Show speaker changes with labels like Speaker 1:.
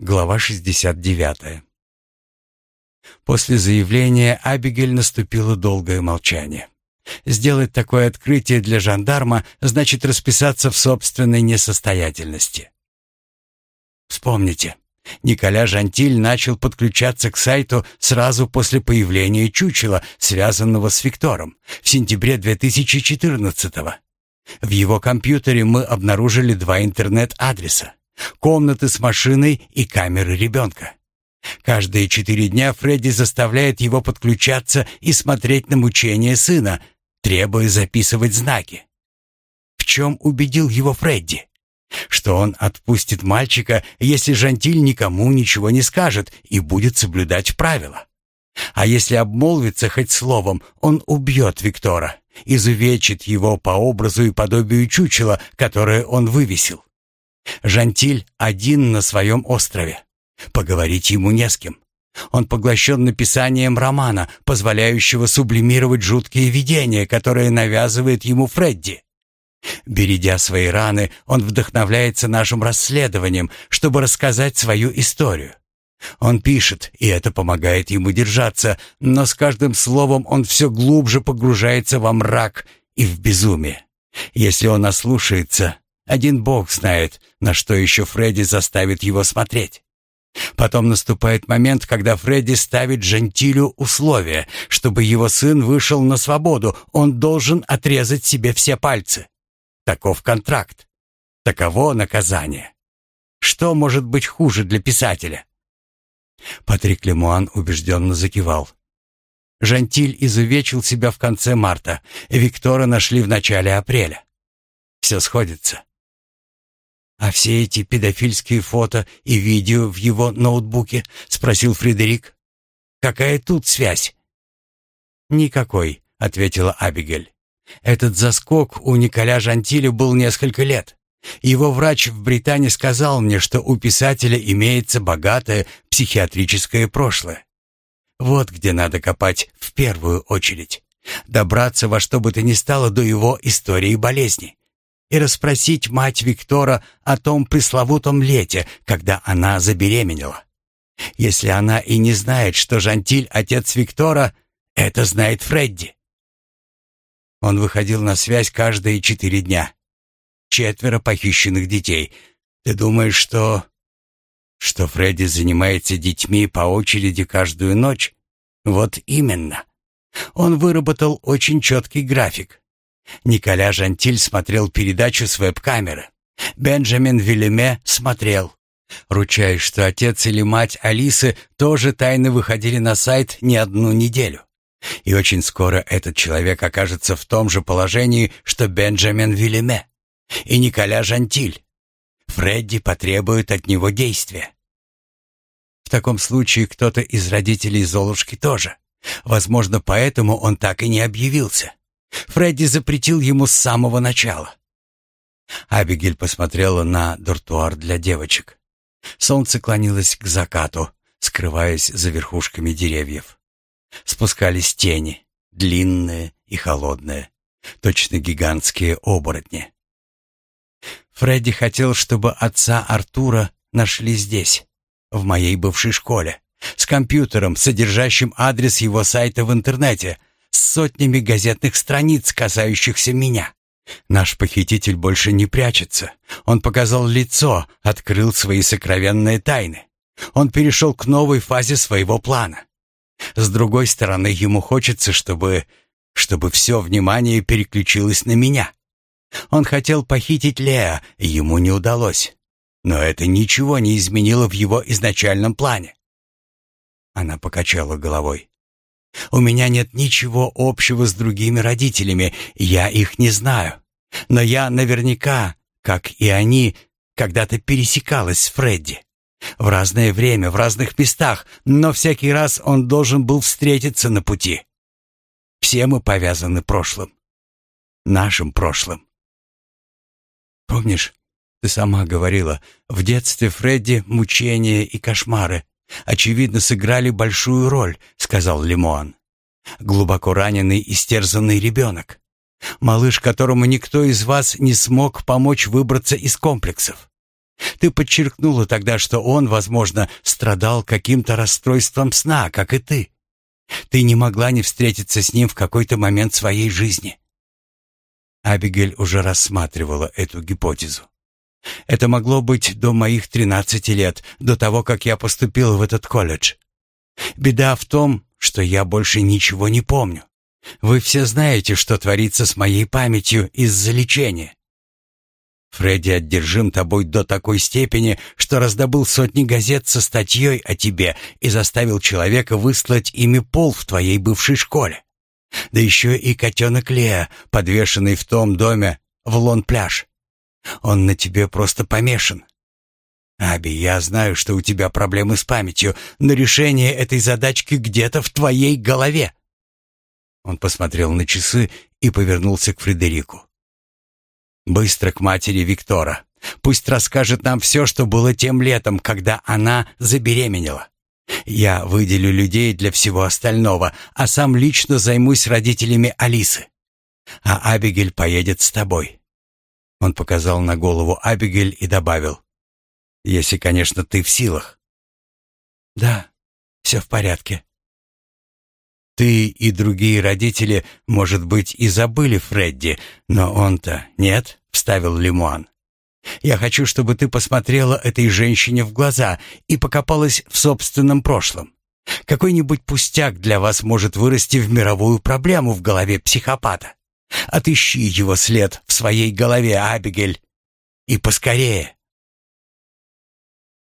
Speaker 1: Глава 69. После заявления Абигель наступило долгое молчание. Сделать такое открытие для жандарма значит расписаться в собственной несостоятельности. Вспомните, Николя Жантиль начал подключаться к сайту сразу после появления чучела, связанного с Виктором, в сентябре 2014 -го. В его компьютере мы обнаружили два интернет-адреса комнаты с машиной и камеры ребенка. Каждые четыре дня Фредди заставляет его подключаться и смотреть на мучения сына, требуя записывать знаки. В чем убедил его Фредди? Что он отпустит мальчика, если Жантиль никому ничего не скажет и будет соблюдать правила. А если обмолвится хоть словом, он убьет Виктора, изувечит его по образу и подобию чучела, которое он вывесил. Жантиль один на своем острове. Поговорить ему не с кем. Он поглощен написанием романа, позволяющего сублимировать жуткие видения, которые навязывает ему Фредди. Бередя свои раны, он вдохновляется нашим расследованием, чтобы рассказать свою историю. Он пишет, и это помогает ему держаться, но с каждым словом он все глубже погружается во мрак и в безумие. Если он ослушается, один бог знает, на что еще Фредди заставит его смотреть. Потом наступает момент, когда Фредди ставит Жентилю условие, чтобы его сын вышел на свободу, он должен отрезать себе все пальцы. Таков контракт. Таково наказание. Что может быть хуже для писателя? Патрик Лемуан убежденно закивал. Жантиль изувечил себя в конце марта, Виктора нашли в начале апреля. Все сходится. «А все эти педофильские фото и видео в его ноутбуке?» — спросил Фредерик. «Какая тут связь?» «Никакой», — ответила Абигель. «Этот заскок у Николя Жантиля был несколько лет. Его врач в Британии сказал мне, что у писателя имеется богатое психиатрическое прошлое. Вот где надо копать в первую очередь. Добраться во что бы то ни стало до его истории болезни и расспросить мать Виктора о том пресловутом лете, когда она забеременела. Если она и не знает, что Жантиль отец Виктора, это знает Фредди. Он выходил на связь каждые четыре дня. Четверо похищенных детей. Ты думаешь, что... Что Фредди занимается детьми по очереди каждую ночь? Вот именно. Он выработал очень четкий график. Николя Жантиль смотрел передачу с веб-камеры. Бенджамин Вильяме смотрел. Ручаюсь, что отец или мать Алисы тоже тайно выходили на сайт не одну неделю. И очень скоро этот человек окажется в том же положении, что Бенджамин Вильяме и Николя Жантиль. Фредди потребует от него действия. В таком случае кто-то из родителей Золушки тоже. Возможно, поэтому он так и не объявился. Фредди запретил ему с самого начала. Абигель посмотрела на дортуар для девочек. Солнце клонилось к закату, скрываясь за верхушками деревьев. Спускались тени, длинные и холодные, точно гигантские оборотни. Фредди хотел, чтобы отца Артура нашли здесь, в моей бывшей школе, с компьютером, содержащим адрес его сайта в интернете, с сотнями газетных страниц, касающихся меня. Наш похититель больше не прячется. Он показал лицо, открыл свои сокровенные тайны. Он перешел к новой фазе своего плана. С другой стороны, ему хочется, чтобы... чтобы все внимание переключилось на меня. Он хотел похитить Леа, ему не удалось. Но это ничего не изменило в его изначальном плане. Она покачала головой. У меня нет ничего общего с другими родителями, я их не знаю. Но я наверняка, как и они, когда-то пересекалась с Фредди. В разное время, в разных местах, но всякий раз он должен был встретиться на пути. Все мы повязаны прошлым. Нашим прошлым. Помнишь, ты сама говорила, в детстве Фредди мучения и кошмары очевидно, сыграли большую роль», — сказал Лимуан. «Глубоко раненый, истерзанный ребенок. Малыш, которому никто из вас не смог помочь выбраться из комплексов. Ты подчеркнула тогда, что он, возможно, страдал каким-то расстройством сна, как и ты. Ты не могла не встретиться с ним в какой-то момент своей жизни. Абигель уже рассматривала эту гипотезу. Это могло быть до моих тринадцати лет, до того, как я поступил в этот колледж. Беда в том, что я больше ничего не помню. Вы все знаете, что творится с моей памятью из-за лечения. Фредди одержим тобой до такой степени, что раздобыл сотни газет со статьей о тебе и заставил человека выслать ими пол в твоей бывшей школе. Да еще и котенок Леа, подвешенный в том доме в Лон-пляж. Он на тебе просто помешан. Аби, я знаю, что у тебя проблемы с памятью, но решение этой задачки где-то в твоей голове. Он посмотрел на часы и повернулся к Фредерику. Быстро к матери Виктора. Пусть расскажет нам все, что было тем летом, когда она забеременела. Я выделю людей для всего остального, а сам лично займусь родителями Алисы. А Абигель поедет с тобой. Он показал на голову Абигель и добавил: "Если, конечно, ты в силах". "Да, все в порядке". Ты и другие родители, может быть, и забыли Фредди, но он-то нет, вставил Лимуан. Я хочу, чтобы ты посмотрела этой женщине в глаза и покопалась в собственном прошлом. Какой-нибудь пустяк для вас может вырасти в мировую проблему в голове психопата. Отыщи его след в своей голове, Абигель, и поскорее.